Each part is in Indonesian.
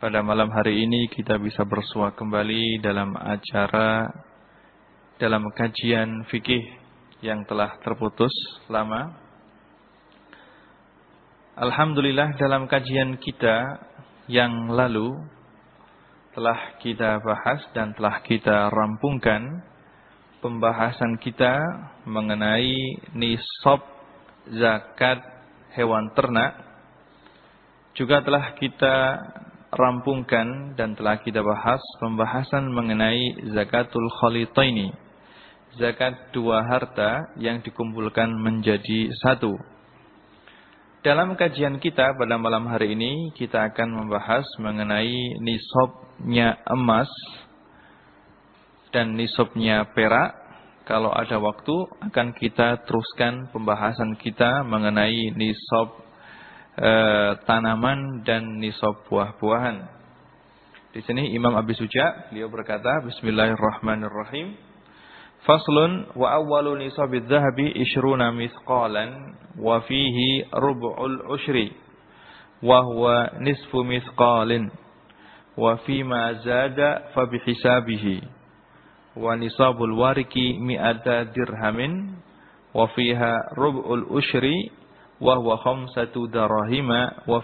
pada malam hari ini kita bisa bersua kembali dalam acara dalam kajian fikih yang telah terputus lama. Alhamdulillah dalam kajian kita yang lalu telah kita bahas dan telah kita rampungkan pembahasan kita mengenai nisab zakat hewan ternak. Juga telah kita rampungkan dan telah kita bahas pembahasan mengenai zakatul khalitaini. Zakat dua harta yang dikumpulkan menjadi satu. Dalam kajian kita pada malam hari ini kita akan membahas mengenai nisabnya emas dan nisabnya perak. Kalau ada waktu akan kita teruskan pembahasan kita mengenai nisab e, tanaman dan nisab buah-buahan. Di sini Imam Abi Suja beliau berkata Bismillahirrahmanirrahim. Faslun wa awwalu nisabidz dzahabi ishruna mithqalan wa fihi rub'ul ushri wa huwa nisfu mithqalin wa fima zada fa bihisabihi wa nisabul wariki mi'ata dirhamin wa fiha rub'ul ushri wa huwa khamsatu darahima wa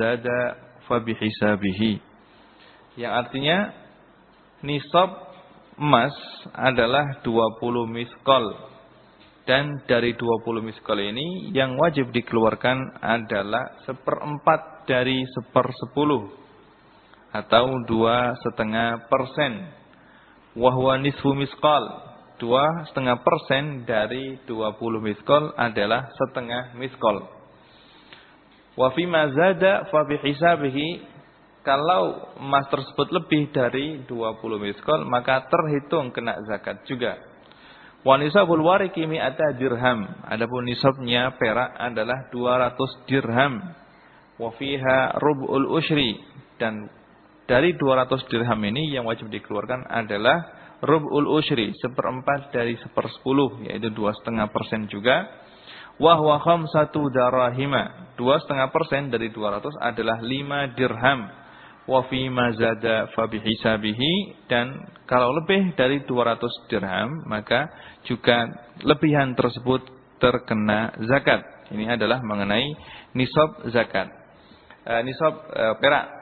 zada fa. Yang artinya nisab emas adalah 20 miskol. Dan dari 20 miskol ini yang wajib dikeluarkan adalah seperempat dari sepersepuluh atau dua setengah persen. Wahwa nisfu miskol dua setengah persen dari 20 miskol adalah setengah miskol. Wa fi mazada fa hisabihi kalau emas tersebut lebih dari 20 miskol maka terhitung kena zakat juga. Wa nisabul wariki mi'ata dirham. Adapun nisabnya perak adalah 200 dirham. Wa fiha rub'ul ushri dan dari 200 dirham ini yang wajib dikeluarkan adalah rub'ul ushri, seperempat dari sepersepuluh, yaitu dua setengah persen juga. Wahwa satu darahima, dua setengah persen dari dua ratus adalah lima dirham. Wafi mazada fabihisabihi, dan kalau lebih dari dua ratus dirham, maka juga lebihan tersebut terkena zakat. Ini adalah mengenai nisab zakat. E, nisab e, perak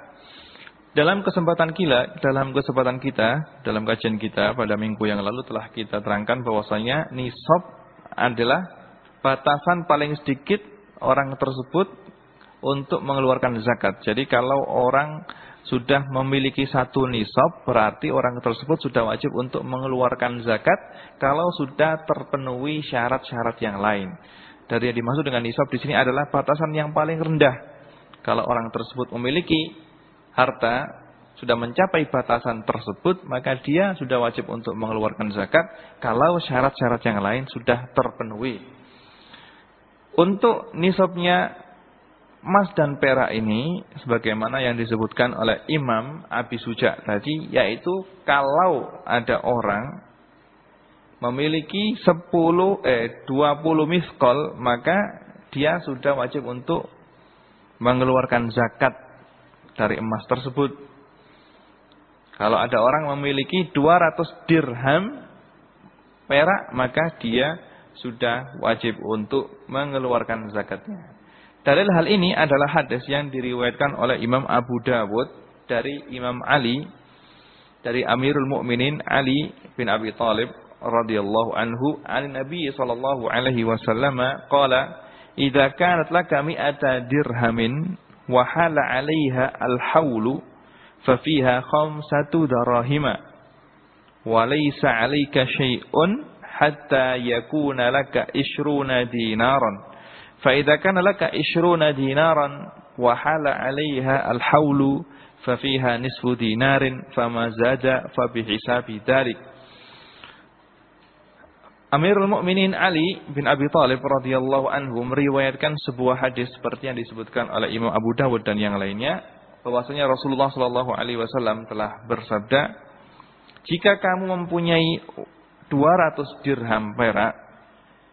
dalam kesempatan kita, dalam kesempatan kita, dalam kajian kita pada minggu yang lalu telah kita terangkan bahwasanya nisab adalah batasan paling sedikit orang tersebut untuk mengeluarkan zakat. Jadi kalau orang sudah memiliki satu nisab, berarti orang tersebut sudah wajib untuk mengeluarkan zakat kalau sudah terpenuhi syarat-syarat yang lain. Dari yang dimaksud dengan nisab di sini adalah batasan yang paling rendah. Kalau orang tersebut memiliki harta sudah mencapai batasan tersebut, maka dia sudah wajib untuk mengeluarkan zakat kalau syarat-syarat yang lain sudah terpenuhi. Untuk nisabnya emas dan perak ini sebagaimana yang disebutkan oleh Imam Abi Suja tadi yaitu kalau ada orang memiliki 10 eh 20 miskol maka dia sudah wajib untuk mengeluarkan zakat dari emas tersebut. Kalau ada orang memiliki 200 dirham perak, maka dia sudah wajib untuk mengeluarkan zakatnya. Dalil hal ini adalah hadis yang diriwayatkan oleh Imam Abu Dawud dari Imam Ali dari Amirul Mukminin Ali bin Abi Thalib radhiyallahu anhu an Nabi sallallahu alaihi wasallam qala idza kanat laka mi'ata dirhamin وحال عليها الحول ففيها خمسة دراهم. وليس عليك شيء حتى يكون لك عشرون دينارا. فإذا كان لك عشرون دينارا وحال عليها الحول fafiha nisfu dinarin fama zada fabihisabi dzalik Amirul Mukminin Ali bin Abi Thalib radhiyallahu anhu meriwayatkan sebuah hadis seperti yang disebutkan oleh Imam Abu Dawud dan yang lainnya. Bahwasanya Rasulullah Shallallahu alaihi wasallam telah bersabda jika kamu mempunyai 200 dirham perak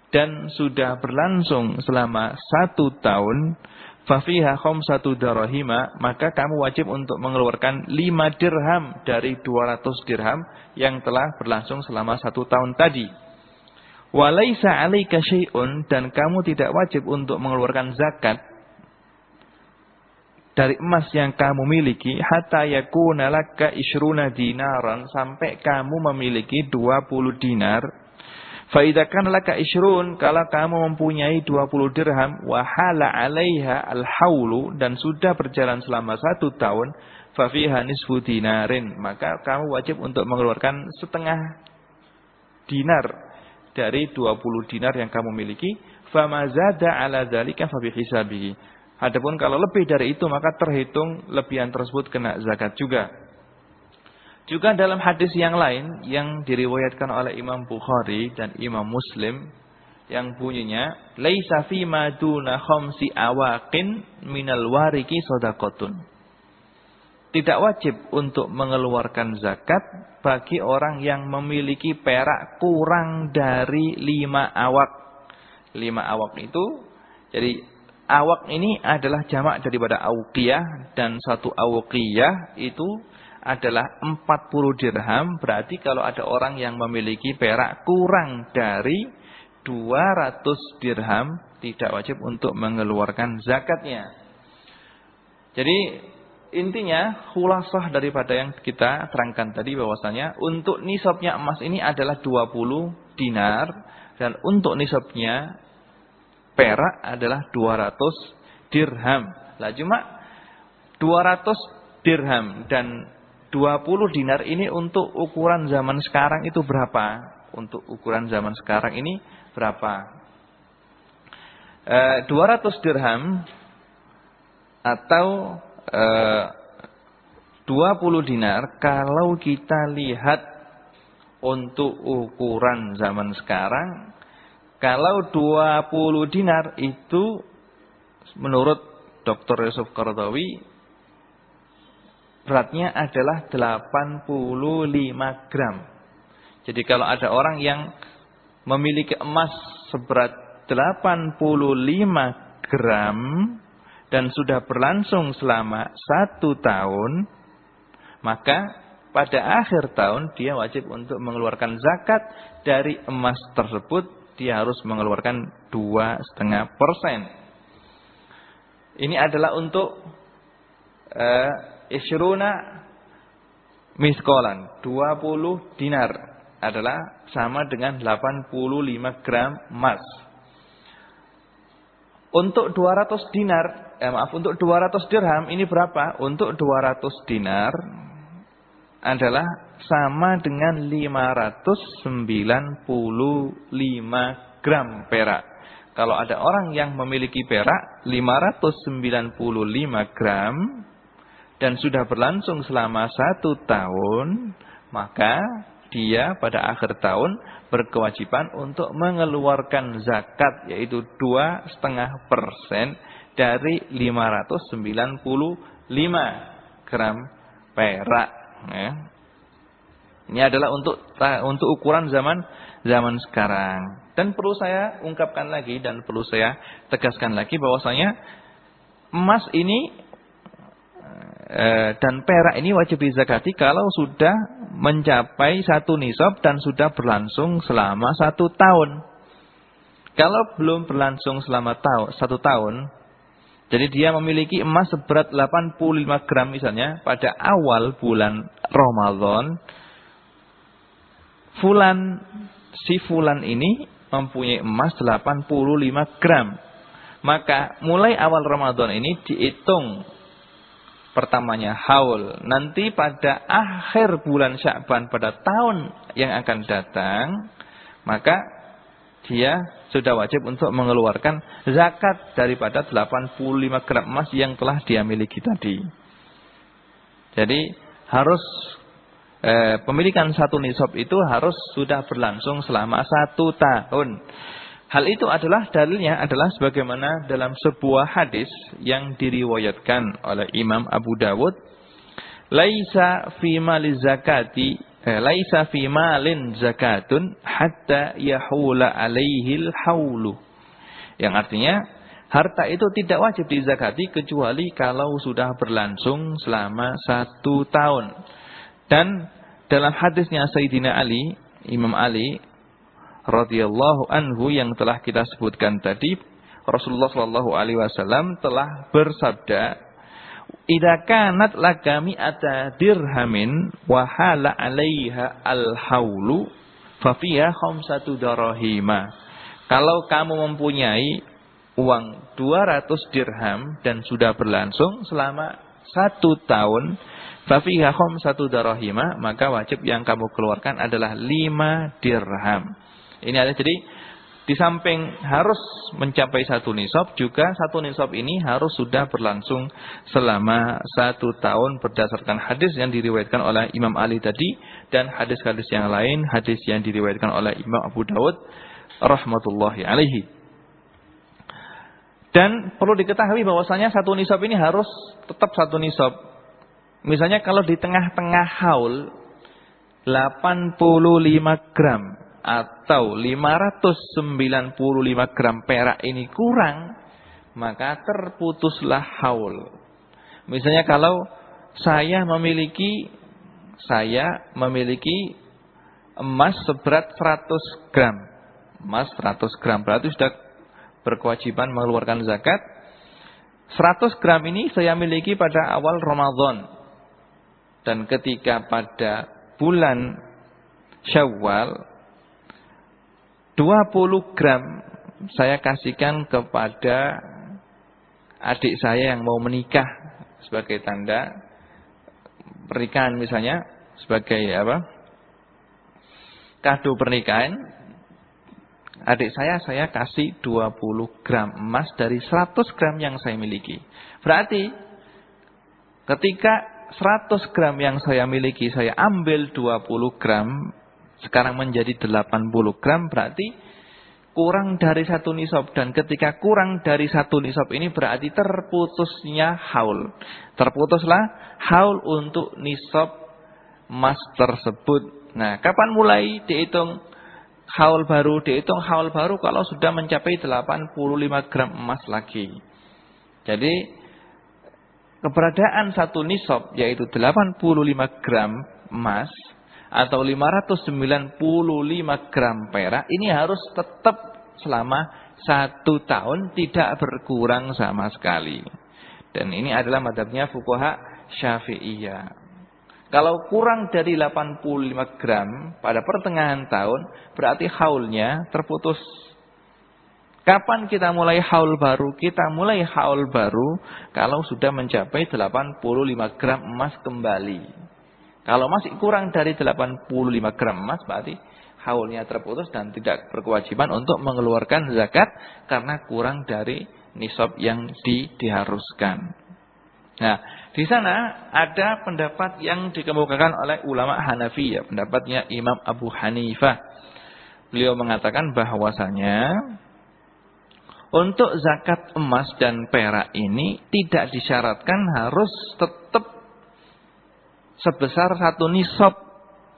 dan sudah berlangsung selama satu tahun fafiha satu darahima maka kamu wajib untuk mengeluarkan 5 dirham dari 200 dirham yang telah berlangsung selama satu tahun tadi Walaisa 'alaika syai'un dan kamu tidak wajib untuk mengeluarkan zakat dari emas yang kamu miliki hatta yakuna laka isruna dinaran sampai kamu memiliki 20 dinar. Fa idza kana laka isrun kalau kamu mempunyai 20 dirham wa hala 'alaiha al-haulu dan sudah berjalan selama satu tahun fa fiha nisfu dinarin maka kamu wajib untuk mengeluarkan setengah dinar dari 20 dinar yang kamu miliki, famazada ala dzalika fa bihisabihi. Adapun kalau lebih dari itu maka terhitung lebihan tersebut kena zakat juga. Juga dalam hadis yang lain yang diriwayatkan oleh Imam Bukhari dan Imam Muslim yang bunyinya laisa fi maduna khamsi awaqin minal sadaqatun. Tidak wajib untuk mengeluarkan zakat bagi orang yang memiliki perak kurang dari lima awak. Lima awak itu, jadi awak ini adalah jamak daripada awqiyah dan satu awqiyah itu adalah 40 dirham. Berarti kalau ada orang yang memiliki perak kurang dari 200 dirham, tidak wajib untuk mengeluarkan zakatnya. Jadi Intinya khulasah daripada yang kita terangkan tadi bahwasanya untuk nisabnya emas ini adalah 20 dinar dan untuk nisabnya perak adalah 200 dirham. Lah cuma 200 dirham dan 20 dinar ini untuk ukuran zaman sekarang itu berapa? Untuk ukuran zaman sekarang ini berapa? E, eh, 200 dirham atau 20 eh, dinar kalau kita lihat untuk ukuran zaman sekarang kalau 20 dinar itu menurut Dr. Yusuf Qardawi beratnya adalah 85 gram. Jadi kalau ada orang yang memiliki emas seberat 85 gram dan sudah berlangsung selama satu tahun, maka pada akhir tahun dia wajib untuk mengeluarkan zakat dari emas tersebut. Dia harus mengeluarkan dua setengah persen. Ini adalah untuk uh, isyruna miskolan, 20 dinar adalah sama dengan 85 gram emas. Untuk 200 dinar eh, maaf untuk 200 dirham ini berapa? Untuk 200 dinar adalah sama dengan 595 gram perak. Kalau ada orang yang memiliki perak 595 gram dan sudah berlangsung selama satu tahun, maka dia pada akhir tahun berkewajiban untuk mengeluarkan zakat yaitu dua setengah persen dari 595 gram perak. Ya. Ini adalah untuk untuk ukuran zaman zaman sekarang. Dan perlu saya ungkapkan lagi dan perlu saya tegaskan lagi bahwasanya emas ini dan perak ini wajib dizakati kalau sudah mencapai satu nisab dan sudah berlangsung selama satu tahun. Kalau belum berlangsung selama tahu, satu tahun, jadi dia memiliki emas seberat 85 gram misalnya pada awal bulan Ramadan. Fulan si fulan ini mempunyai emas 85 gram. Maka mulai awal Ramadan ini dihitung pertamanya haul. Nanti pada akhir bulan Sya'ban pada tahun yang akan datang, maka dia sudah wajib untuk mengeluarkan zakat daripada 85 gram emas yang telah dia miliki tadi. Jadi harus eh, pemilikan satu nisab itu harus sudah berlangsung selama satu tahun. Hal itu adalah dalilnya adalah sebagaimana dalam sebuah hadis yang diriwayatkan oleh Imam Abu Dawud. Laisa fi mali zakati eh, laisa fi malin zakatun hatta yahula alaihil haulu. Yang artinya harta itu tidak wajib dizakati kecuali kalau sudah berlangsung selama satu tahun. Dan dalam hadisnya Sayyidina Ali, Imam Ali radhiyallahu anhu yang telah kita sebutkan tadi, Rasulullah Shallallahu alaihi wasallam telah bersabda, "Idza kanat laka mi'ata dirhamin wa hala 'alaiha al-haulu fa fiha khamsatu darahima." Kalau kamu mempunyai uang 200 dirham dan sudah berlangsung selama satu tahun, fafiha satu darahima, maka wajib yang kamu keluarkan adalah lima dirham. Ini ada jadi di samping harus mencapai satu nisab juga satu nisab ini harus sudah berlangsung selama satu tahun berdasarkan hadis yang diriwayatkan oleh Imam Ali tadi dan hadis-hadis yang lain hadis yang diriwayatkan oleh Imam Abu Dawud rahmatullahi alaihi. Dan perlu diketahui bahwasanya satu nisab ini harus tetap satu nisab. Misalnya kalau di tengah-tengah haul 85 gram atau 595 gram perak ini kurang, maka terputuslah haul. Misalnya kalau saya memiliki saya memiliki emas seberat 100 gram. Emas 100 gram berarti sudah berkewajiban mengeluarkan zakat. 100 gram ini saya miliki pada awal Ramadan. Dan ketika pada bulan Syawal 20 gram saya kasihkan kepada adik saya yang mau menikah sebagai tanda pernikahan misalnya sebagai apa? kado pernikahan. Adik saya saya kasih 20 gram emas dari 100 gram yang saya miliki. Berarti ketika 100 gram yang saya miliki saya ambil 20 gram sekarang menjadi 80 gram berarti kurang dari satu nisab dan ketika kurang dari satu nisab ini berarti terputusnya haul. Terputuslah haul untuk nisab emas tersebut. Nah, kapan mulai dihitung haul baru? Dihitung haul baru kalau sudah mencapai 85 gram emas lagi. Jadi keberadaan satu nisab yaitu 85 gram emas atau 595 gram perak ini harus tetap selama satu tahun tidak berkurang sama sekali. Dan ini adalah madhabnya fukuha syafi'iyah. Kalau kurang dari 85 gram pada pertengahan tahun berarti haulnya terputus. Kapan kita mulai haul baru? Kita mulai haul baru kalau sudah mencapai 85 gram emas kembali. Kalau masih kurang dari 85 gram emas berarti haulnya terputus dan tidak berkewajiban untuk mengeluarkan zakat karena kurang dari nisab yang di, diharuskan. Nah, di sana ada pendapat yang dikemukakan oleh ulama Hanafi ya, pendapatnya Imam Abu Hanifah. Beliau mengatakan bahwasanya untuk zakat emas dan perak ini tidak disyaratkan harus tetap sebesar satu nisab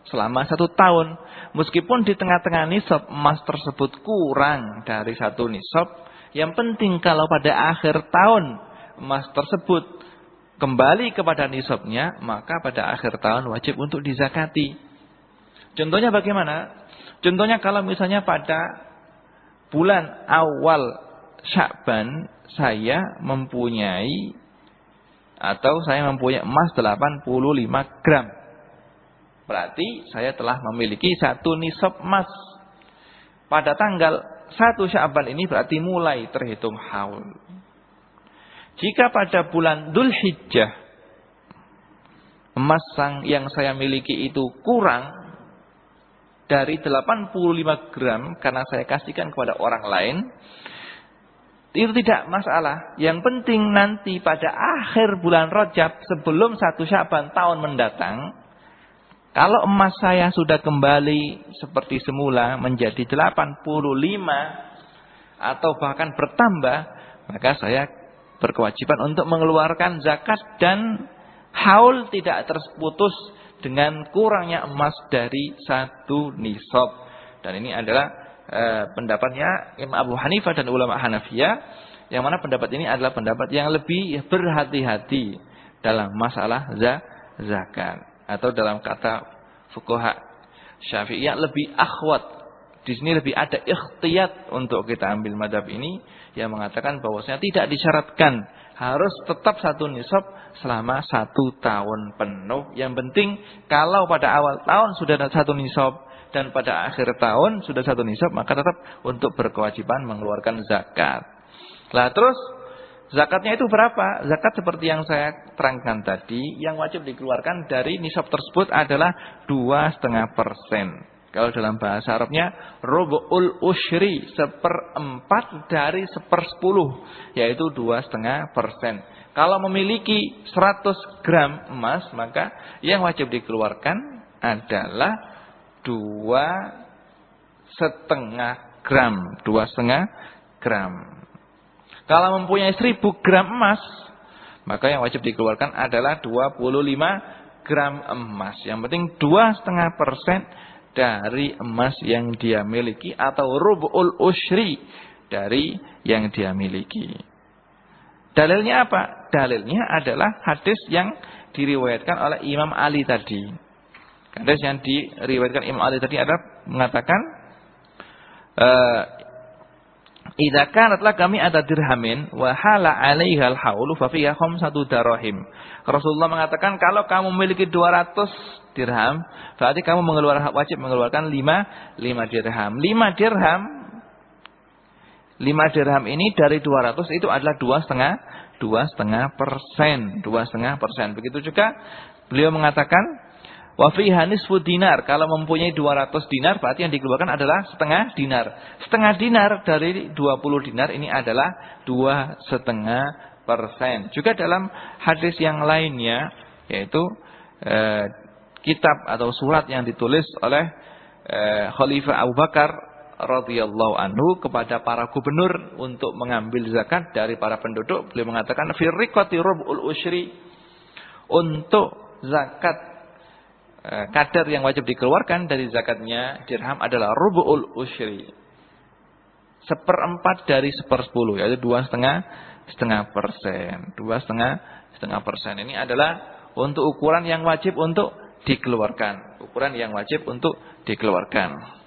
selama satu tahun. Meskipun di tengah-tengah nisab emas tersebut kurang dari satu nisab, yang penting kalau pada akhir tahun emas tersebut kembali kepada nisabnya, maka pada akhir tahun wajib untuk dizakati. Contohnya bagaimana? Contohnya kalau misalnya pada bulan awal Syakban saya mempunyai atau saya mempunyai emas 85 gram. Berarti saya telah memiliki satu nisab emas. Pada tanggal 1 Syaban ini berarti mulai terhitung haul. Jika pada bulan Dhul Hijjah emas yang saya miliki itu kurang dari 85 gram karena saya kasihkan kepada orang lain, Itu tidak masalah. Yang penting nanti pada akhir bulan Rajab sebelum satu Syaban tahun mendatang, kalau emas saya sudah kembali seperti semula menjadi 85 atau bahkan bertambah, maka saya berkewajiban untuk mengeluarkan zakat dan haul tidak terputus dengan kurangnya emas dari satu nisab. Dan ini adalah eh, pendapatnya Imam Abu Hanifah dan ulama Hanafiyah yang mana pendapat ini adalah pendapat yang lebih berhati-hati dalam masalah zakat atau dalam kata fuqaha Syafi'iyah lebih akhwat di sini lebih ada ikhtiyat untuk kita ambil madhab ini yang mengatakan bahwasanya tidak disyaratkan harus tetap satu nisab selama satu tahun penuh. Yang penting kalau pada awal tahun sudah ada satu nisab dan pada akhir tahun sudah satu nisab maka tetap untuk berkewajiban mengeluarkan zakat. Lah terus zakatnya itu berapa? Zakat seperti yang saya terangkan tadi yang wajib dikeluarkan dari nisab tersebut adalah dua setengah persen. Kalau dalam bahasa Arabnya rubu'ul ushri seperempat dari sepersepuluh yaitu dua setengah persen. Kalau memiliki 100 gram emas maka yang wajib dikeluarkan adalah dua setengah gram, dua setengah gram. Kalau mempunyai seribu gram emas, maka yang wajib dikeluarkan adalah 25 gram emas. Yang penting dua setengah persen dari emas yang dia miliki atau rubul usri dari yang dia miliki. Dalilnya apa? Dalilnya adalah hadis yang diriwayatkan oleh Imam Ali tadi. Hadis yang diriwayatkan Imam Ali tadi adalah mengatakan eh, Idza kanat kami ada dirhamin wa hala 'alaiha al-haulu fa fiha khamsatu darahim. Rasulullah mengatakan kalau kamu memiliki 200 dirham, berarti kamu mengeluarkan wajib mengeluarkan 5 5 dirham. 5 dirham 5 dirham ini dari 200 itu adalah dua setengah dua setengah persen, dua setengah persen. Begitu juga beliau mengatakan Wa fiha nisfu dinar. Kalau mempunyai 200 dinar berarti yang dikeluarkan adalah setengah dinar. Setengah dinar dari 20 dinar ini adalah dua setengah persen. Juga dalam hadis yang lainnya yaitu eh, kitab atau surat yang ditulis oleh eh, Khalifah Abu Bakar radhiyallahu anhu kepada para gubernur untuk mengambil zakat dari para penduduk. Beliau mengatakan firriqati rubul usyri untuk zakat kadar yang wajib dikeluarkan dari zakatnya dirham adalah rubu'ul usyri. Seperempat dari sepersepuluh, yaitu dua setengah setengah persen. Dua setengah setengah persen. Ini adalah untuk ukuran yang wajib untuk dikeluarkan. Ukuran yang wajib untuk dikeluarkan.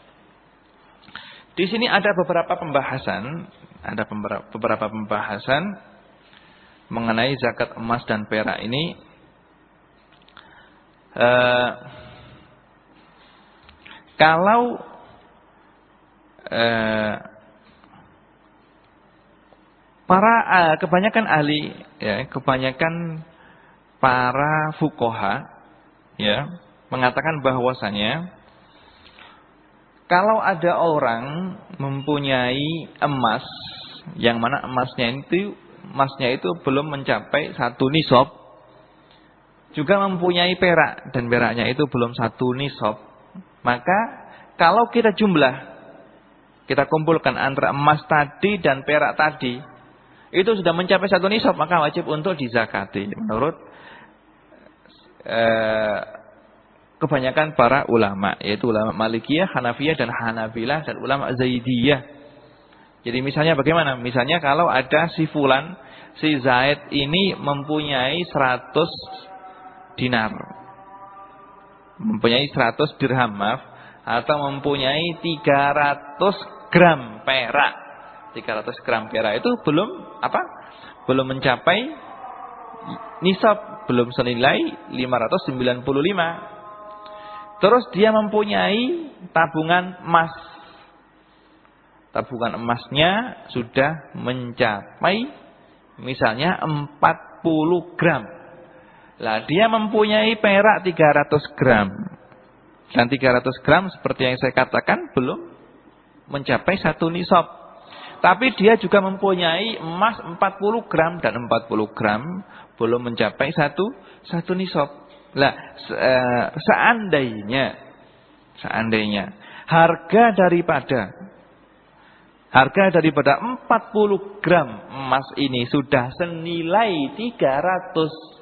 Di sini ada beberapa pembahasan, ada beberapa pembahasan mengenai zakat emas dan perak ini Eh, kalau uh, para uh, kebanyakan ahli ya kebanyakan para fukoha ya mengatakan bahwasanya kalau ada orang mempunyai emas yang mana emasnya itu emasnya itu belum mencapai satu nisab juga mempunyai perak dan peraknya itu belum satu nisab, maka kalau kita jumlah kita kumpulkan antara emas tadi dan perak tadi itu sudah mencapai satu nisab maka wajib untuk dizakati menurut eh, kebanyakan para ulama yaitu ulama Malikiyah, Hanafiyah dan Hanabilah dan ulama Zaidiyah. Jadi misalnya bagaimana? Misalnya kalau ada si fulan, si Zaid ini mempunyai 100 dinar. Mempunyai 100 dirham, maaf. Atau mempunyai 300 gram perak. 300 gram perak itu belum apa? Belum mencapai nisab, belum senilai 595. Terus dia mempunyai tabungan emas. Tabungan emasnya sudah mencapai misalnya 40 gram. Lah dia mempunyai perak 300 gram. Dan 300 gram seperti yang saya katakan belum mencapai satu nisab. Tapi dia juga mempunyai emas 40 gram dan 40 gram belum mencapai satu satu nisab. Lah, se uh, seandainya seandainya harga daripada harga daripada 40 gram emas ini sudah senilai 300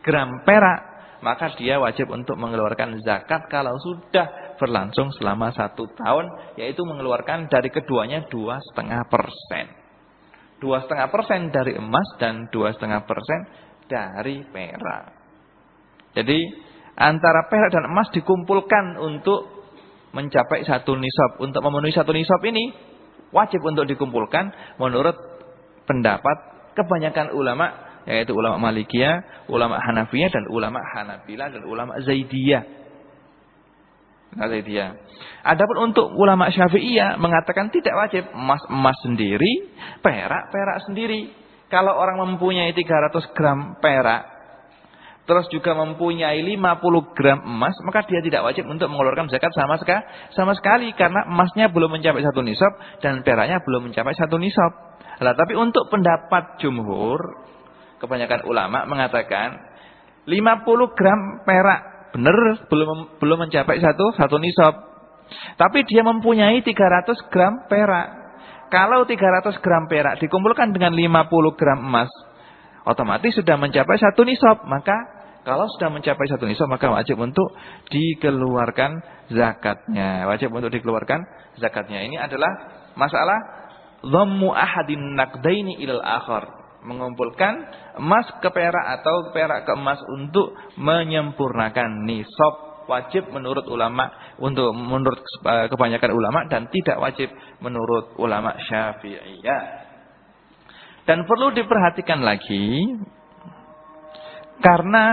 gram perak, maka dia wajib untuk mengeluarkan zakat kalau sudah berlangsung selama satu tahun, yaitu mengeluarkan dari keduanya dua setengah persen. Dua setengah persen dari emas dan dua setengah persen dari perak. Jadi antara perak dan emas dikumpulkan untuk mencapai satu nisab. Untuk memenuhi satu nisab ini wajib untuk dikumpulkan menurut pendapat kebanyakan ulama yaitu ulama Malikiyah, ulama Hanafiyah dan ulama Hanabilah dan ulama Zaidiyah. Zaidiyah. Adapun untuk ulama Syafi'iyah mengatakan tidak wajib emas emas sendiri, perak perak sendiri. Kalau orang mempunyai 300 gram perak, terus juga mempunyai 50 gram emas, maka dia tidak wajib untuk mengeluarkan zakat sama sekali, sama sekali karena emasnya belum mencapai satu nisab dan peraknya belum mencapai satu nisab. Nah, tapi untuk pendapat jumhur, kebanyakan ulama mengatakan 50 gram perak benar belum belum mencapai satu satu nisab. Tapi dia mempunyai 300 gram perak. Kalau 300 gram perak dikumpulkan dengan 50 gram emas, otomatis sudah mencapai satu nisab. Maka kalau sudah mencapai satu nisab, maka wajib untuk dikeluarkan zakatnya. Wajib untuk dikeluarkan zakatnya. Ini adalah masalah dhammu ahadin naqdaini ilal akhar. Mengumpulkan emas ke perak atau perak ke emas untuk menyempurnakan nisab wajib menurut ulama untuk menurut eh, kebanyakan ulama dan tidak wajib menurut ulama Syafi'iyah. Dan perlu diperhatikan lagi karena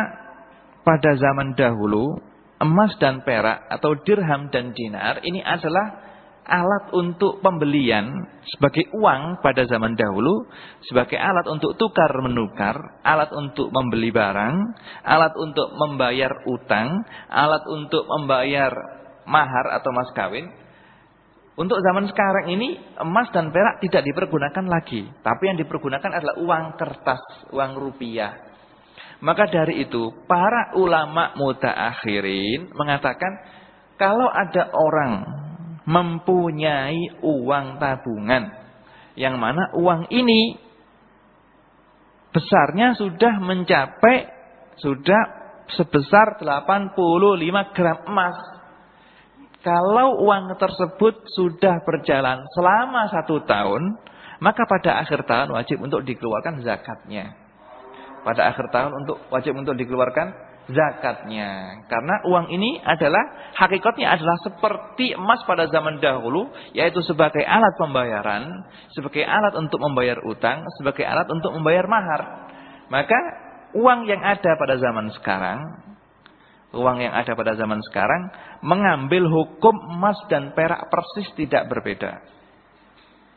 pada zaman dahulu emas dan perak atau dirham dan dinar ini adalah alat untuk pembelian sebagai uang pada zaman dahulu, sebagai alat untuk tukar menukar, alat untuk membeli barang, alat untuk membayar utang, alat untuk membayar mahar atau mas kawin. Untuk zaman sekarang ini emas dan perak tidak dipergunakan lagi, tapi yang dipergunakan adalah uang kertas, uang rupiah. Maka dari itu para ulama mutaakhirin mengatakan kalau ada orang mempunyai uang tabungan. Yang mana uang ini besarnya sudah mencapai sudah sebesar 85 gram emas. Kalau uang tersebut sudah berjalan selama satu tahun, maka pada akhir tahun wajib untuk dikeluarkan zakatnya. Pada akhir tahun untuk wajib untuk dikeluarkan zakatnya. Karena uang ini adalah hakikatnya adalah seperti emas pada zaman dahulu yaitu sebagai alat pembayaran, sebagai alat untuk membayar utang, sebagai alat untuk membayar mahar. Maka uang yang ada pada zaman sekarang, uang yang ada pada zaman sekarang mengambil hukum emas dan perak persis tidak berbeda.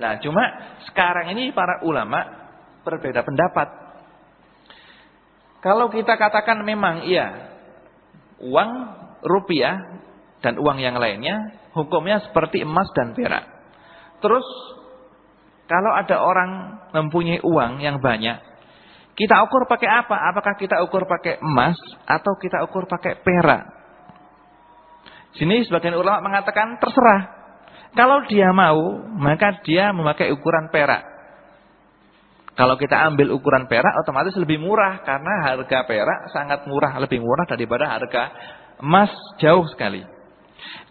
Nah, cuma sekarang ini para ulama berbeda pendapat kalau kita katakan memang iya uang rupiah dan uang yang lainnya hukumnya seperti emas dan perak. Terus kalau ada orang mempunyai uang yang banyak, kita ukur pakai apa? Apakah kita ukur pakai emas atau kita ukur pakai perak? Sini sebagian ulama mengatakan terserah. Kalau dia mau, maka dia memakai ukuran perak. Kalau kita ambil ukuran perak otomatis lebih murah karena harga perak sangat murah, lebih murah daripada harga emas jauh sekali.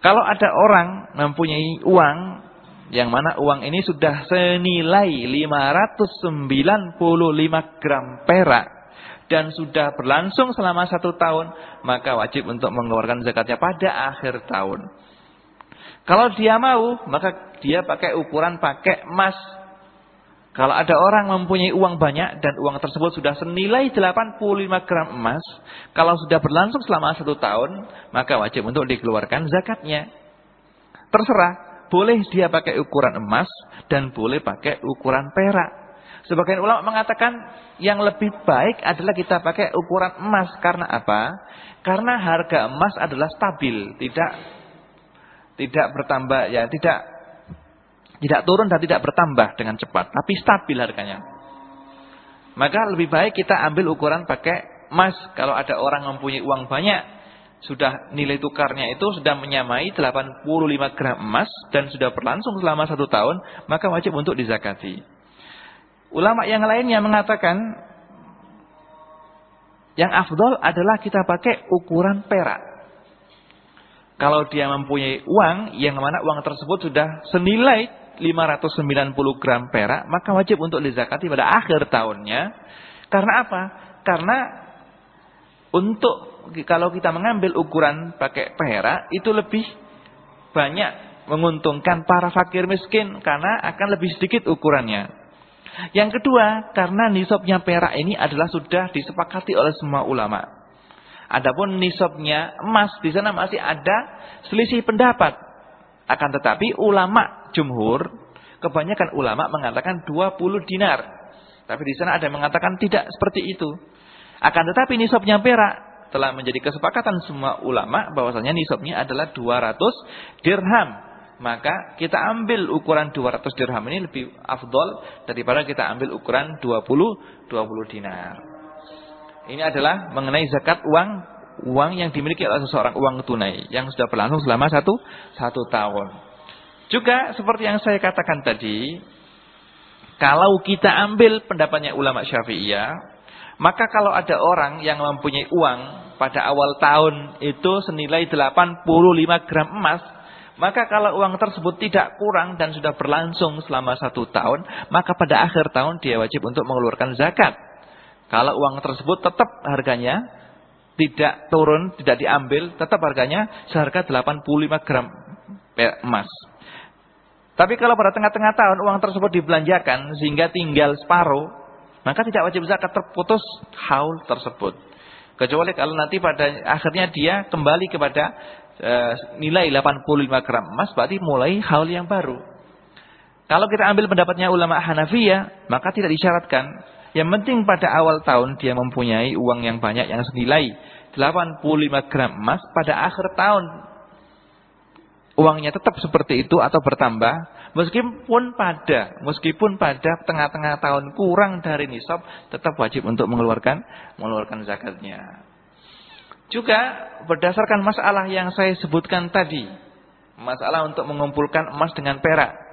Kalau ada orang mempunyai uang yang mana uang ini sudah senilai 595 gram perak dan sudah berlangsung selama satu tahun, maka wajib untuk mengeluarkan zakatnya pada akhir tahun. Kalau dia mau, maka dia pakai ukuran pakai emas kalau ada orang mempunyai uang banyak dan uang tersebut sudah senilai 85 gram emas, kalau sudah berlangsung selama satu tahun, maka wajib untuk dikeluarkan zakatnya. Terserah, boleh dia pakai ukuran emas dan boleh pakai ukuran perak. Sebagian ulama mengatakan yang lebih baik adalah kita pakai ukuran emas. Karena apa? Karena harga emas adalah stabil, tidak tidak bertambah ya, tidak Tidak turun dan tidak bertambah dengan cepat, tapi stabil harganya. Maka lebih baik kita ambil ukuran pakai emas. Kalau ada orang mempunyai uang banyak, sudah nilai tukarnya itu sudah menyamai 85 gram emas dan sudah berlangsung selama satu tahun, maka wajib untuk dizakati. Ulama yang lainnya mengatakan yang afdol adalah kita pakai ukuran perak. Kalau dia mempunyai uang yang mana uang tersebut sudah senilai 590 gram perak, maka wajib untuk dizakati pada akhir tahunnya. Karena apa? Karena untuk kalau kita mengambil ukuran pakai perak itu lebih banyak menguntungkan para fakir miskin karena akan lebih sedikit ukurannya. Yang kedua, karena nisabnya perak ini adalah sudah disepakati oleh semua ulama. Adapun nisabnya emas di sana masih ada selisih pendapat. Akan tetapi ulama jumhur, kebanyakan ulama mengatakan 20 dinar. Tapi di sana ada yang mengatakan tidak seperti itu. Akan tetapi nisabnya perak telah menjadi kesepakatan semua ulama bahwasanya nisabnya adalah 200 dirham. Maka kita ambil ukuran 200 dirham ini lebih afdol daripada kita ambil ukuran 20 20 dinar. Ini adalah mengenai zakat uang uang yang dimiliki oleh seseorang uang tunai yang sudah berlangsung selama satu satu tahun. Juga seperti yang saya katakan tadi, kalau kita ambil pendapatnya ulama Syafi'iyah, maka kalau ada orang yang mempunyai uang pada awal tahun itu senilai 85 gram emas, maka kalau uang tersebut tidak kurang dan sudah berlangsung selama satu tahun, maka pada akhir tahun dia wajib untuk mengeluarkan zakat. Kalau uang tersebut tetap harganya tidak turun, tidak diambil, tetap harganya seharga 85 gram emas. Tapi kalau pada tengah-tengah tahun uang tersebut dibelanjakan sehingga tinggal separuh, maka tidak wajib zakat terputus haul tersebut. Kecuali kalau nanti pada akhirnya dia kembali kepada e, nilai 85 gram emas, berarti mulai haul yang baru. Kalau kita ambil pendapatnya ulama Hanafiyah, maka tidak disyaratkan yang penting pada awal tahun dia mempunyai uang yang banyak yang senilai 85 gram emas pada akhir tahun. Uangnya tetap seperti itu atau bertambah. Meskipun pada, meskipun pada tengah-tengah tahun kurang dari nisab, tetap wajib untuk mengeluarkan mengeluarkan zakatnya. Juga berdasarkan masalah yang saya sebutkan tadi, masalah untuk mengumpulkan emas dengan perak.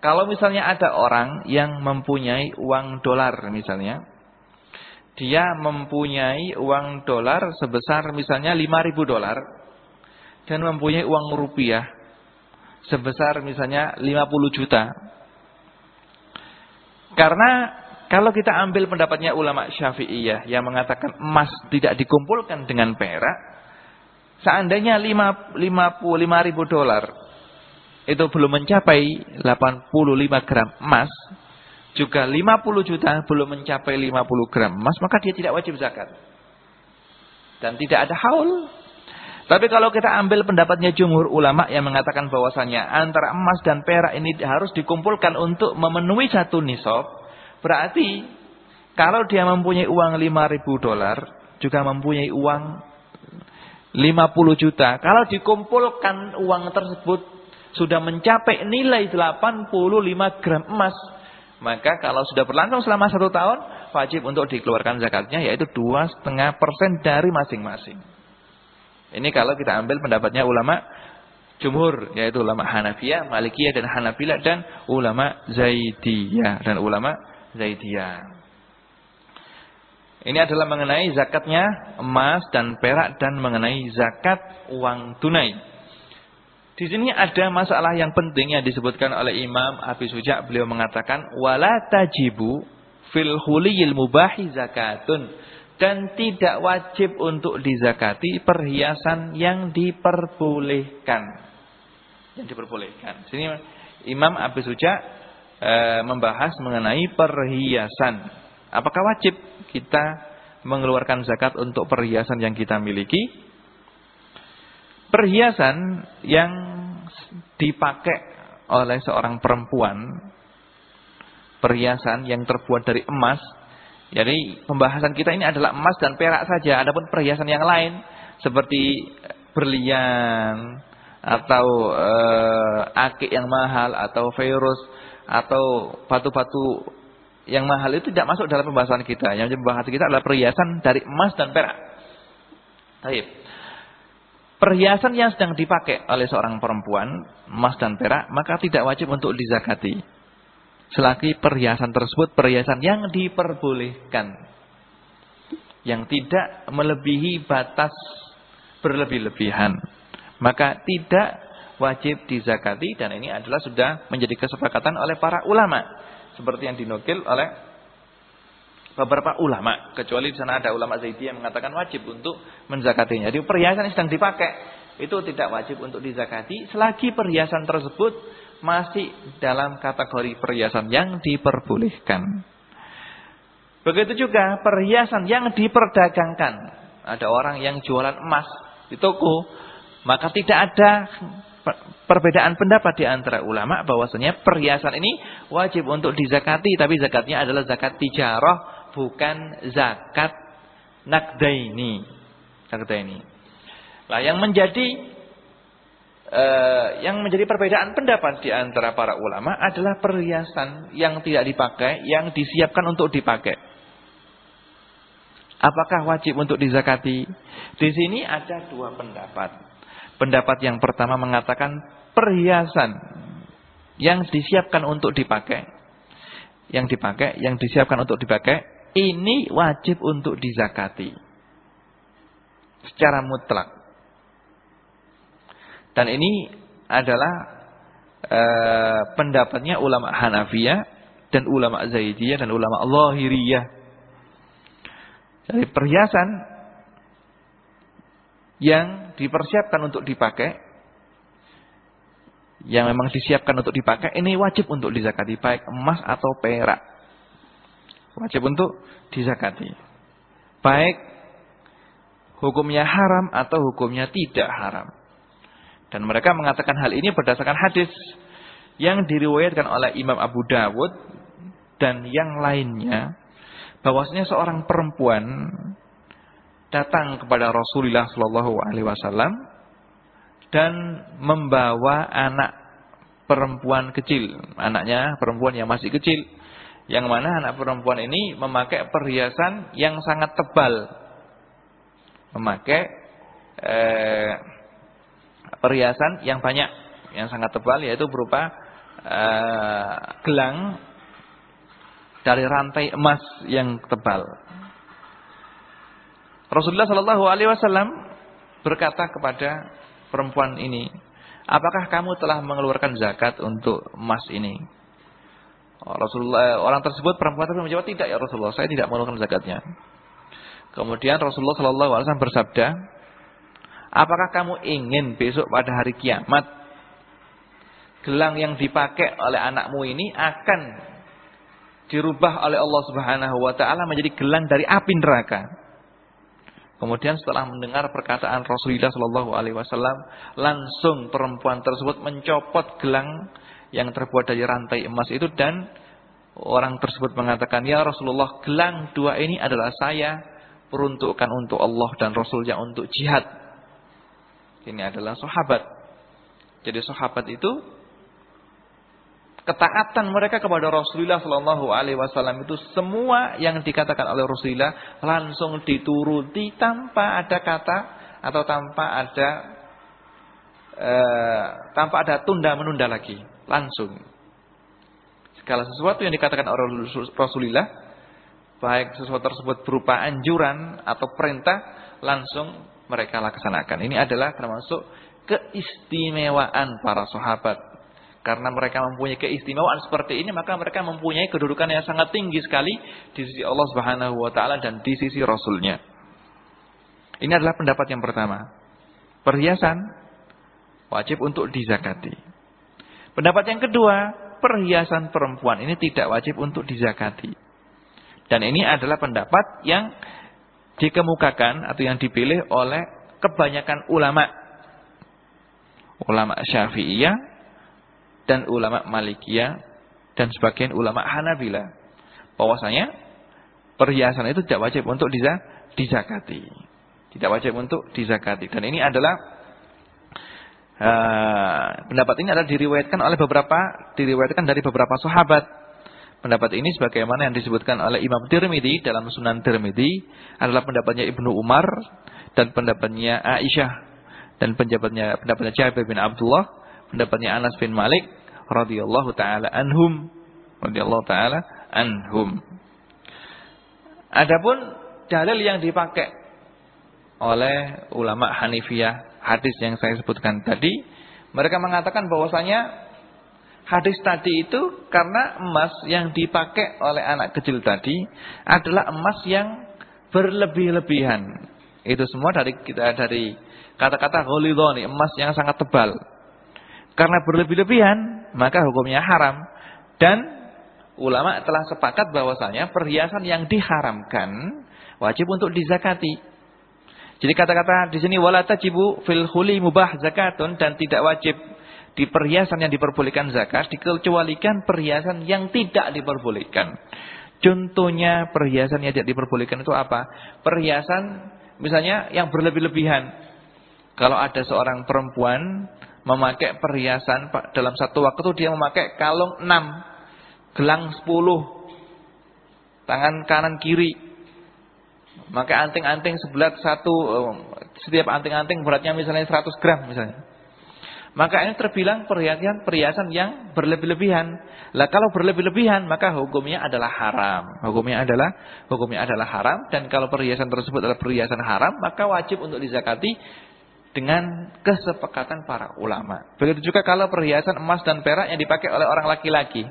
Kalau misalnya ada orang yang mempunyai uang dolar misalnya. Dia mempunyai uang dolar sebesar misalnya 5000 dolar. Dan mempunyai uang rupiah sebesar misalnya 50 juta. Karena kalau kita ambil pendapatnya ulama syafi'iyah yang mengatakan emas tidak dikumpulkan dengan perak. Seandainya 5, 55 ribu dolar itu belum mencapai 85 gram emas, juga 50 juta belum mencapai 50 gram emas, maka dia tidak wajib zakat. Dan tidak ada haul. Tapi kalau kita ambil pendapatnya jumhur ulama yang mengatakan bahwasanya antara emas dan perak ini harus dikumpulkan untuk memenuhi satu nisab, berarti kalau dia mempunyai uang 5000 dolar, juga mempunyai uang 50 juta, kalau dikumpulkan uang tersebut sudah mencapai nilai 85 gram emas, maka kalau sudah berlangsung selama satu tahun, wajib untuk dikeluarkan zakatnya yaitu dua setengah persen dari masing-masing. Ini kalau kita ambil pendapatnya ulama jumhur, yaitu ulama Hanafiyah, Malikiyah dan Hanabilah dan ulama Zaidiyah dan ulama Zaidiyah. Ini adalah mengenai zakatnya emas dan perak dan mengenai zakat uang tunai. Di sini ada masalah yang penting yang disebutkan oleh Imam Abi Suja. Beliau mengatakan wala tajibu fil huliyil mubahi zakatun dan tidak wajib untuk dizakati perhiasan yang diperbolehkan. Yang diperbolehkan. Sini Imam Abi Suja e, membahas mengenai perhiasan. Apakah wajib kita mengeluarkan zakat untuk perhiasan yang kita miliki? perhiasan yang dipakai oleh seorang perempuan, perhiasan yang terbuat dari emas. Jadi pembahasan kita ini adalah emas dan perak saja. Adapun perhiasan yang lain seperti berlian atau uh, akik yang mahal atau virus atau batu-batu yang mahal itu tidak masuk dalam pembahasan kita. Yang pembahasan kita adalah perhiasan dari emas dan perak. Baik. Perhiasan yang sedang dipakai oleh seorang perempuan, emas dan perak, maka tidak wajib untuk dizakati. Selagi perhiasan tersebut perhiasan yang diperbolehkan. Yang tidak melebihi batas berlebih-lebihan. Maka tidak wajib dizakati dan ini adalah sudah menjadi kesepakatan oleh para ulama. Seperti yang dinukil oleh beberapa ulama. Kecuali di sana ada ulama Zaidi yang mengatakan wajib untuk menzakatinya. Jadi perhiasan yang sedang dipakai itu tidak wajib untuk dizakati selagi perhiasan tersebut masih dalam kategori perhiasan yang diperbolehkan. Begitu juga perhiasan yang diperdagangkan. Ada orang yang jualan emas di toko, maka tidak ada perbedaan pendapat di antara ulama bahwasanya perhiasan ini wajib untuk dizakati tapi zakatnya adalah zakat tijarah bukan zakat nakdaini. Nakdaini. Lah yang menjadi uh, yang menjadi perbedaan pendapat di antara para ulama adalah perhiasan yang tidak dipakai yang disiapkan untuk dipakai. Apakah wajib untuk dizakati? Di sini ada dua pendapat. Pendapat yang pertama mengatakan perhiasan yang disiapkan untuk dipakai. Yang dipakai, yang disiapkan untuk dipakai, ini wajib untuk dizakati. Secara mutlak. Dan ini adalah uh, pendapatnya ulama Hanafiyah dan ulama Zaidiyah dan ulama Allahiriyah. Jadi perhiasan yang dipersiapkan untuk dipakai yang memang disiapkan untuk dipakai ini wajib untuk dizakati baik emas atau perak wajib untuk dizakati. Baik hukumnya haram atau hukumnya tidak haram. Dan mereka mengatakan hal ini berdasarkan hadis yang diriwayatkan oleh Imam Abu Dawud dan yang lainnya bahwasanya seorang perempuan datang kepada Rasulullah Shallallahu Alaihi Wasallam dan membawa anak perempuan kecil, anaknya perempuan yang masih kecil, yang mana anak perempuan ini memakai perhiasan yang sangat tebal, memakai eh, perhiasan yang banyak, yang sangat tebal, yaitu berupa eh, gelang dari rantai emas yang tebal. Rasulullah Shallallahu Alaihi Wasallam berkata kepada perempuan ini, apakah kamu telah mengeluarkan zakat untuk emas ini? Oh, Rasulullah orang tersebut perempuan tersebut menjawab tidak ya Rasulullah, saya tidak mengeluarkan zakatnya. Kemudian Rasulullah Shallallahu Alaihi Wasallam bersabda, apakah kamu ingin besok pada hari kiamat gelang yang dipakai oleh anakmu ini akan dirubah oleh Allah Subhanahu Wa Taala menjadi gelang dari api neraka? Kemudian setelah mendengar perkataan Rasulullah Shallallahu Alaihi Wasallam, langsung perempuan tersebut mencopot gelang yang terbuat dari rantai emas itu dan orang tersebut mengatakan, ya Rasulullah, gelang dua ini adalah saya peruntukkan untuk Allah dan Rasulnya untuk jihad. Ini adalah sahabat. Jadi sahabat itu ketaatan mereka kepada Rasulullah Shallallahu Alaihi Wasallam itu semua yang dikatakan oleh Rasulullah langsung dituruti tanpa ada kata atau tanpa ada uh, tanpa ada tunda menunda lagi langsung segala sesuatu yang dikatakan oleh Rasulullah baik sesuatu tersebut berupa anjuran atau perintah langsung mereka laksanakan ini adalah termasuk keistimewaan para sahabat karena mereka mempunyai keistimewaan seperti ini, maka mereka mempunyai kedudukan yang sangat tinggi sekali di sisi Allah Subhanahu wa taala dan di sisi Rasulnya. Ini adalah pendapat yang pertama. Perhiasan wajib untuk dizakati. Pendapat yang kedua, perhiasan perempuan ini tidak wajib untuk dizakati. Dan ini adalah pendapat yang dikemukakan atau yang dipilih oleh kebanyakan ulama. Ulama Syafi'iyah dan ulama Malikiyah dan sebagian ulama Hanabila bahwasanya perhiasan itu tidak wajib untuk dizakati. Tidak wajib untuk dizakati. Dan ini adalah Uh, pendapat ini adalah diriwayatkan oleh beberapa diriwayatkan dari beberapa sahabat. Pendapat ini sebagaimana yang disebutkan oleh Imam Tirmidzi dalam Sunan Tirmidzi adalah pendapatnya Ibnu Umar dan pendapatnya Aisyah dan pendapatnya pendapatnya Jabir bin Abdullah, pendapatnya Anas bin Malik radhiyallahu taala anhum radhiyallahu taala anhum. Adapun dalil yang dipakai oleh ulama Hanifiyah hadis yang saya sebutkan tadi, mereka mengatakan bahwasanya hadis tadi itu karena emas yang dipakai oleh anak kecil tadi adalah emas yang berlebih-lebihan. Itu semua dari kita dari kata-kata ghalidhani, emas yang sangat tebal. Karena berlebih-lebihan, maka hukumnya haram. Dan ulama telah sepakat bahwasanya perhiasan yang diharamkan wajib untuk dizakati. Jadi kata-kata di sini wala tajibu fil khuli mubah zakatun dan tidak wajib di perhiasan yang diperbolehkan zakat dikecualikan perhiasan yang tidak diperbolehkan. Contohnya perhiasan yang tidak diperbolehkan itu apa? Perhiasan misalnya yang berlebih-lebihan. Kalau ada seorang perempuan memakai perhiasan dalam satu waktu dia memakai kalung 6, gelang 10, tangan kanan kiri, maka anting-anting sebelah satu, eh, setiap anting-anting beratnya misalnya 100 gram misalnya. Maka ini terbilang perhiasan perhiasan yang berlebih-lebihan. Lah kalau berlebih-lebihan maka hukumnya adalah haram. Hukumnya adalah hukumnya adalah haram dan kalau perhiasan tersebut adalah perhiasan haram maka wajib untuk dizakati dengan kesepakatan para ulama. Begitu juga kalau perhiasan emas dan perak yang dipakai oleh orang laki-laki.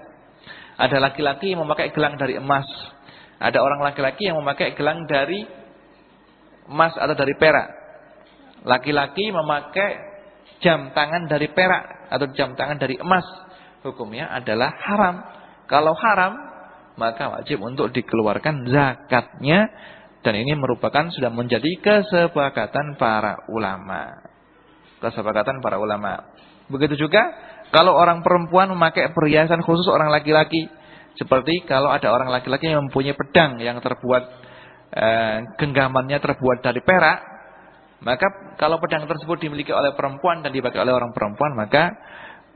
Ada laki-laki yang memakai gelang dari emas, ada orang laki-laki yang memakai gelang dari emas atau dari perak. Laki-laki memakai jam tangan dari perak atau jam tangan dari emas. Hukumnya adalah haram. Kalau haram, maka wajib untuk dikeluarkan zakatnya. Dan ini merupakan sudah menjadi kesepakatan para ulama. Kesepakatan para ulama. Begitu juga kalau orang perempuan memakai perhiasan khusus orang laki-laki. Seperti kalau ada orang laki-laki yang mempunyai pedang yang terbuat eh, genggamannya terbuat dari perak, maka kalau pedang tersebut dimiliki oleh perempuan dan dipakai oleh orang perempuan, maka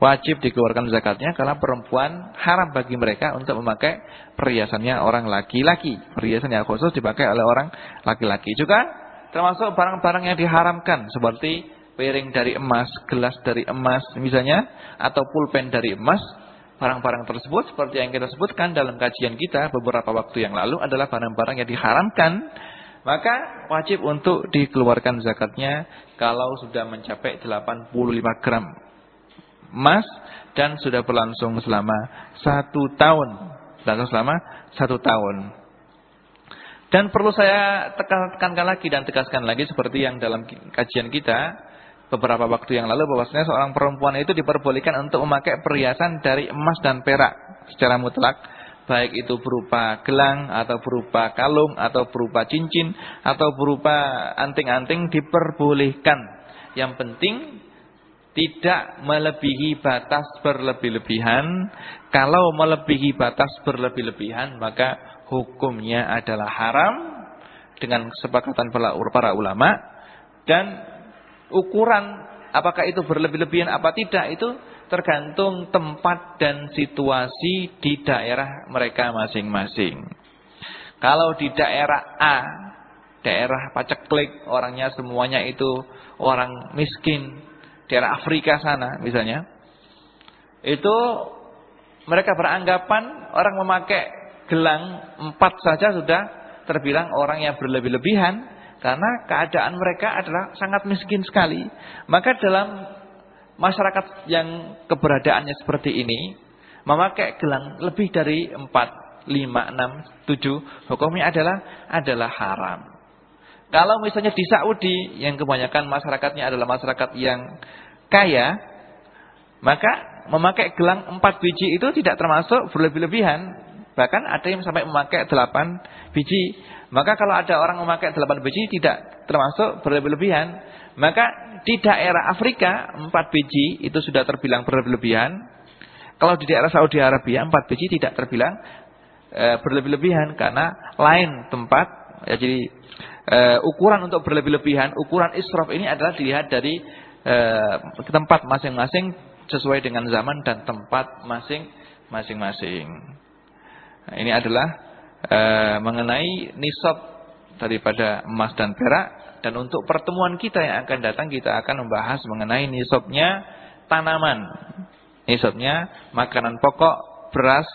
wajib dikeluarkan zakatnya karena perempuan haram bagi mereka untuk memakai perhiasannya orang laki-laki. Perhiasan yang khusus dipakai oleh orang laki-laki. Juga termasuk barang-barang yang diharamkan seperti piring dari emas, gelas dari emas misalnya atau pulpen dari emas Barang-barang tersebut seperti yang kita sebutkan dalam kajian kita beberapa waktu yang lalu adalah barang-barang yang diharamkan. Maka wajib untuk dikeluarkan zakatnya kalau sudah mencapai 85 gram emas dan sudah berlangsung selama satu tahun. Berlangsung selama satu tahun. Dan perlu saya tekankan lagi dan tegaskan lagi seperti yang dalam kajian kita beberapa waktu yang lalu bahwasanya seorang perempuan itu diperbolehkan untuk memakai perhiasan dari emas dan perak secara mutlak. Baik itu berupa gelang atau berupa kalung atau berupa cincin atau berupa anting-anting diperbolehkan. Yang penting tidak melebihi batas berlebih-lebihan. Kalau melebihi batas berlebih-lebihan maka hukumnya adalah haram dengan kesepakatan para ulama dan ukuran apakah itu berlebih-lebihan apa tidak itu tergantung tempat dan situasi di daerah mereka masing-masing. Kalau di daerah A, daerah paceklik, orangnya semuanya itu orang miskin, daerah Afrika sana misalnya. Itu mereka beranggapan orang memakai gelang empat saja sudah terbilang orang yang berlebih-lebihan karena keadaan mereka adalah sangat miskin sekali. Maka dalam masyarakat yang keberadaannya seperti ini, memakai gelang lebih dari 4, 5, 6, 7, hukumnya adalah adalah haram. Kalau misalnya di Saudi yang kebanyakan masyarakatnya adalah masyarakat yang kaya, maka memakai gelang 4 biji itu tidak termasuk berlebih-lebihan. Bahkan ada yang sampai memakai 8 biji. Maka kalau ada orang memakai 8 biji tidak termasuk berlebihan. Maka di daerah Afrika 4 biji itu sudah terbilang berlebihan. Kalau di daerah Saudi Arabia 4 biji tidak terbilang e, berlebihan karena lain tempat. Ya, jadi e, ukuran untuk berlebih-lebihan, ukuran israf ini adalah dilihat dari eh, tempat masing-masing sesuai dengan zaman dan tempat masing masing-masing. Nah, ini adalah eh, mengenai nisab daripada emas dan perak dan untuk pertemuan kita yang akan datang kita akan membahas mengenai nisabnya tanaman. Nisabnya makanan pokok, beras,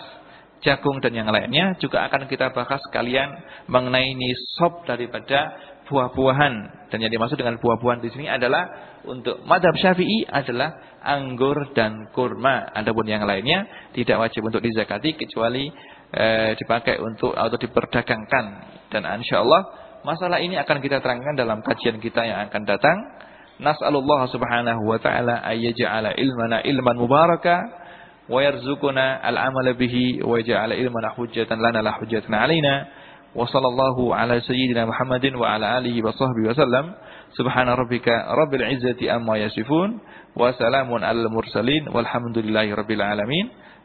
jagung dan yang lainnya juga akan kita bahas kalian mengenai nisab daripada buah-buahan dan yang dimaksud dengan buah-buahan di sini adalah untuk madhab syafi'i adalah anggur dan kurma adapun yang lainnya tidak wajib untuk dizakati kecuali eh, dipakai untuk atau diperdagangkan. Dan insyaallah masalah ini akan kita terangkan dalam kajian kita yang akan datang. Nas'alullah subhanahu wa ta'ala ayyaj'ala ilmana ilman mubaraka wa yarzuquna al-amala bihi wa yaj'ala ilmana hujjatan lana la hujjatan alaina wa sallallahu ala sayyidina Muhammadin wa ala alihi wa sahbihi wa sallam. Subhana rabbika rabbil izzati amma yasifun wa salamun alal mursalin. Walhamdulillahi rabbil alamin